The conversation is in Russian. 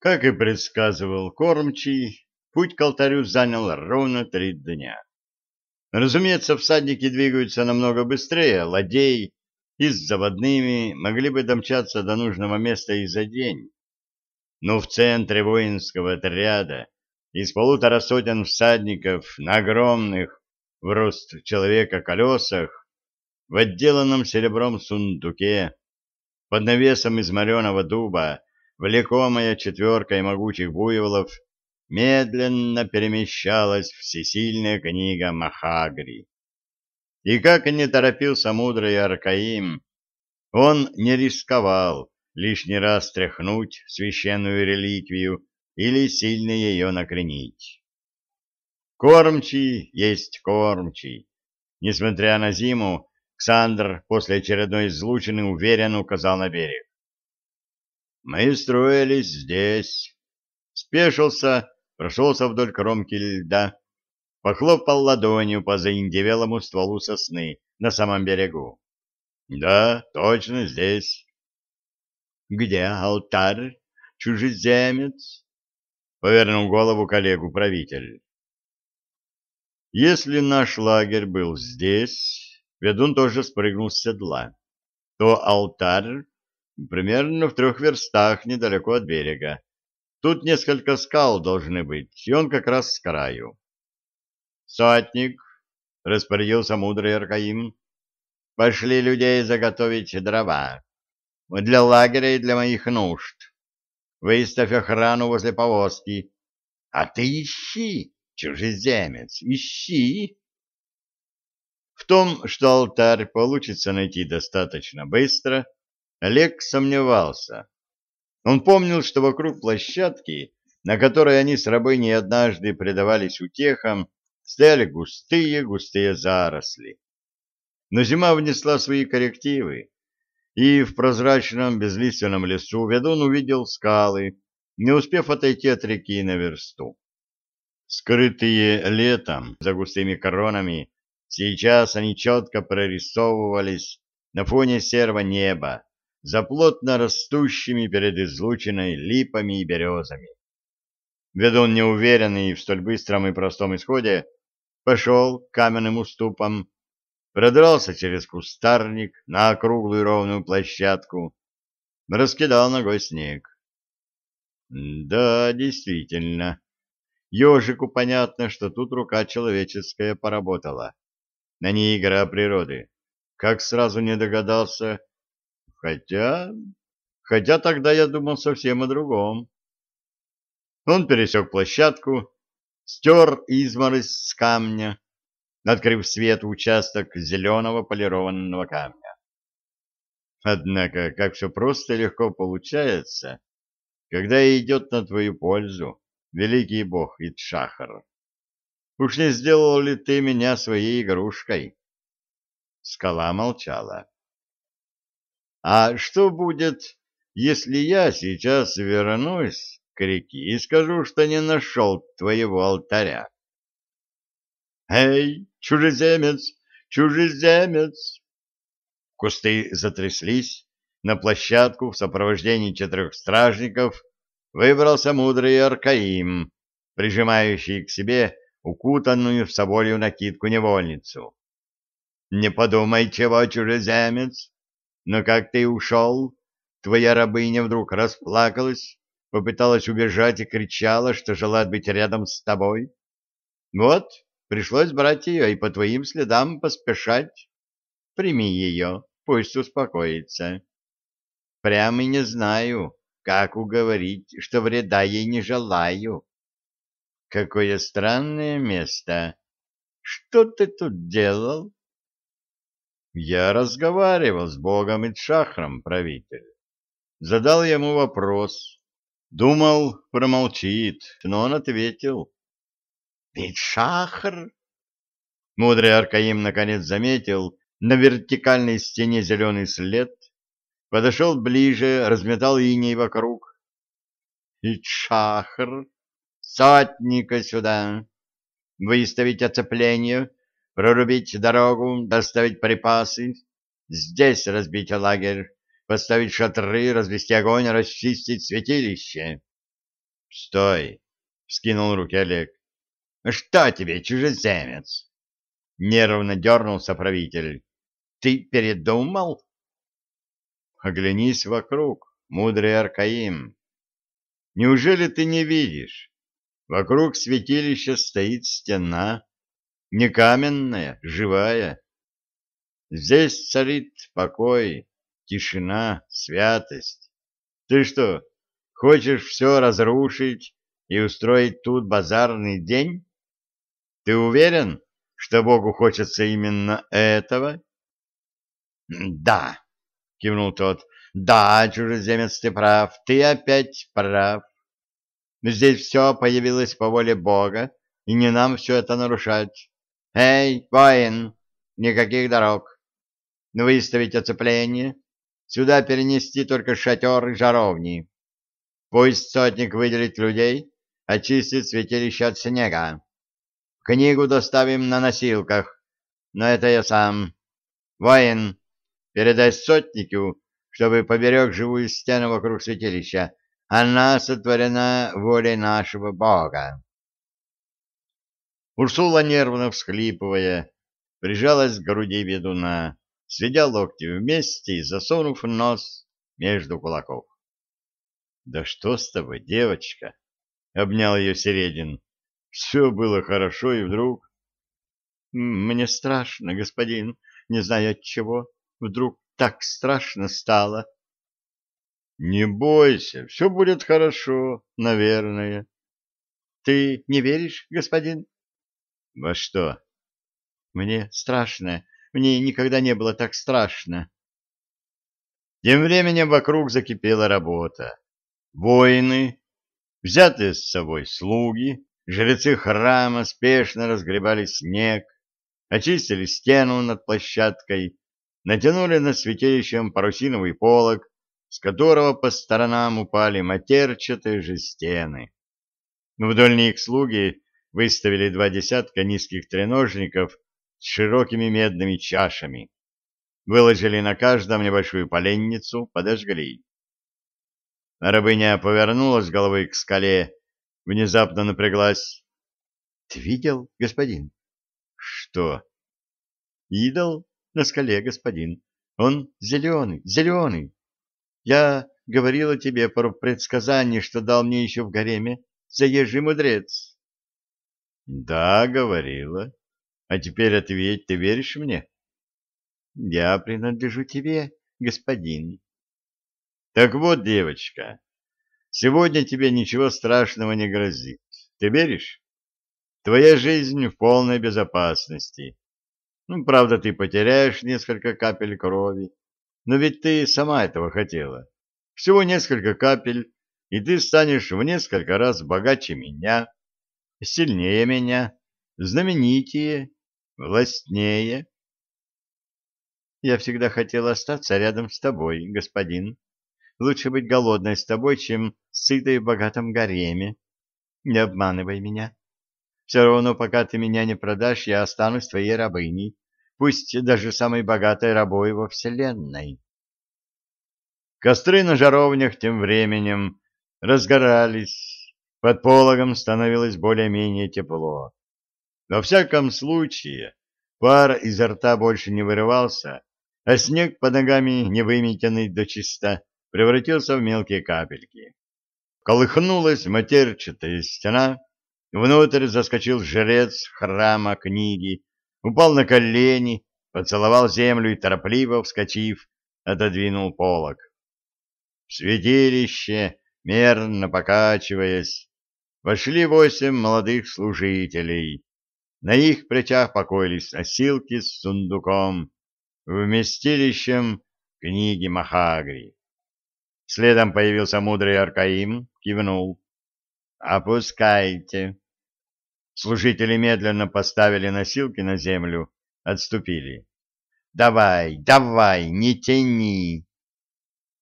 Как и предсказывал кормчий, путь к алтарю занял ровно три дня. Разумеется, всадники двигаются намного быстрее, ладей и с заводными могли бы домчаться до нужного места и за день. Но в центре воинского отряда из полутора сотен всадников на огромных в рост человека колесах в отделанном серебром сундуке под навесом из мореного дуба влекомая четверкой могучих буйволов, медленно перемещалась всесильная книга Махагри. И как не торопился мудрый Аркаим, он не рисковал лишний раз тряхнуть священную реликвию или сильно ее накренить. Кормчий есть кормчий. Несмотря на зиму, Ксандр после очередной излучины уверенно указал на берег. Мы строились здесь. Спешился, прошелся вдоль кромки льда, похлопал ладонью по заиндевелому стволу сосны на самом берегу. Да, точно здесь. Где алтарь, чужеземец? Повернул голову коллегу правитель. Если наш лагерь был здесь, ведун тоже спрыгнул с седла, то алтарь примерно в трех верстах недалеко от берега. Тут несколько скал должны быть, и он как раз с краю. «Сотник», — распорядился мудрый Аркаим, — «пошли людей заготовить дрова. Для лагеря и для моих нужд. Выставь охрану возле повозки. А ты ищи, чужеземец, ищи!» В том, что алтарь получится найти достаточно быстро, — Олег сомневался. Он помнил, что вокруг площадки, на которой они с рабыней однажды предавались утехам, стояли густые-густые заросли. Но зима внесла свои коррективы, и в прозрачном безлиственном лесу ведун увидел скалы, не успев отойти от реки на версту. Скрытые летом за густыми коронами, сейчас они четко прорисовывались на фоне серого неба, за плотно растущими перед излучиной липами и березами. Ведун, неуверенный в столь быстром и простом исходе, пошел к каменным уступам, продрался через кустарник на округлую ровную площадку, раскидал ногой снег. Да, действительно, ежику понятно, что тут рука человеческая поработала. На ней игра природы. Как сразу не догадался, Хотя... Хотя тогда я думал совсем о другом. Он пересек площадку, стер изморозь с камня, открыв свет участок зеленого полированного камня. Однако, как все просто и легко получается, когда идет на твою пользу великий бог Итшахар. Уж не сделал ли ты меня своей игрушкой? Скала молчала. А что будет, если я сейчас вернусь к реке и скажу, что не нашел твоего алтаря? Эй, чужеземец, чужеземец! Кусты затряслись, на площадку в сопровождении четырех стражников выбрался мудрый Аркаим, прижимающий к себе укутанную в соболью накидку невольницу. — Не подумай, чего, чужеземец, но как ты ушел, твоя рабыня вдруг расплакалась, попыталась убежать и кричала, что желает быть рядом с тобой. Вот, пришлось брать ее и по твоим следам поспешать. Прими ее, пусть успокоится. Прямо не знаю, как уговорить, что вреда ей не желаю. Какое странное место. Что ты тут делал? Я разговаривал с Богом и Чахром, правитель. Задал ему вопрос. Думал, промолчит, но он ответил. Ведь Шахр? Мудрый Аркаим наконец заметил на вертикальной стене зеленый след, подошел ближе, разметал иней вокруг. Ичахр, сотника сюда, выставить оцепление, прорубить дорогу, доставить припасы, здесь разбить лагерь, поставить шатры, развести огонь, расчистить святилище. — Стой! — скинул руки Олег. — Что тебе, чужеземец? — нервно дернулся правитель. — Ты передумал? — Оглянись вокруг, мудрый Аркаим. Неужели ты не видишь? Вокруг святилища стоит стена, не каменная, живая. Здесь царит покой, тишина, святость. Ты что, хочешь все разрушить и устроить тут базарный день? Ты уверен, что Богу хочется именно этого? — Да, — кивнул тот, — да, чужеземец, ты прав, ты опять прав. Здесь все появилось по воле Бога, и не нам все это нарушать. Эй, воин, никаких дорог. Выставить оцепление, сюда перенести только шатер и жаровни. Пусть сотник выделит людей, очистит святилище от снега. Книгу доставим на носилках, но это я сам. Воин, передай сотнику, чтобы поберег живую стену вокруг святилища. Она сотворена волей нашего Бога. Урсула, нервно всхлипывая, прижалась к груди ведуна, сведя локти вместе и засунув нос между кулаков. — Да что с тобой, девочка? — обнял ее Середин. — Все было хорошо, и вдруг... — Мне страшно, господин, не знаю от чего. Вдруг так страшно стало. — Не бойся, все будет хорошо, наверное. — Ты не веришь, господин? — во что? Мне страшно. Мне никогда не было так страшно. Тем временем вокруг закипела работа. Воины, взятые с собой слуги, жрецы храма спешно разгребали снег, очистили стену над площадкой, натянули на святилищем парусиновый полог, с которого по сторонам упали матерчатые же стены. Вдоль них слуги выставили два десятка низких треножников с широкими медными чашами. Выложили на каждом небольшую поленницу, подожгли. Рабыня повернулась головой к скале, внезапно напряглась. — Ты видел, господин? — Что? — Идол на скале, господин. Он зеленый, зеленый. Я говорила тебе про предсказание, что дал мне еще в гареме заезжий мудрец. Да, говорила. А теперь ответь, ты веришь мне? Я принадлежу тебе, господин. Так вот, девочка, сегодня тебе ничего страшного не грозит. Ты веришь? Твоя жизнь в полной безопасности. Ну, правда, ты потеряешь несколько капель крови, но ведь ты сама этого хотела. Всего несколько капель, и ты станешь в несколько раз богаче меня сильнее меня, знаменитее, властнее. Я всегда хотела остаться рядом с тобой, господин. Лучше быть голодной с тобой, чем сытой в богатом гареме. Не обманывай меня. Все равно, пока ты меня не продашь, я останусь твоей рабыней, пусть даже самой богатой рабой во вселенной. Костры на жаровнях тем временем разгорались, под пологом становилось более-менее тепло. Во всяком случае, пар изо рта больше не вырывался, а снег под ногами, не выметенный до чиста, превратился в мелкие капельки. Колыхнулась матерчатая стена, внутрь заскочил жрец храма книги, упал на колени, поцеловал землю и, торопливо вскочив, отодвинул полог. В святилище, мерно покачиваясь, вошли восемь молодых служителей. На их плечах покоились носилки с сундуком, вместилищем книги Махагри. Следом появился мудрый Аркаим, кивнул. «Опускайте». Служители медленно поставили носилки на землю, отступили. «Давай, давай, не тяни!»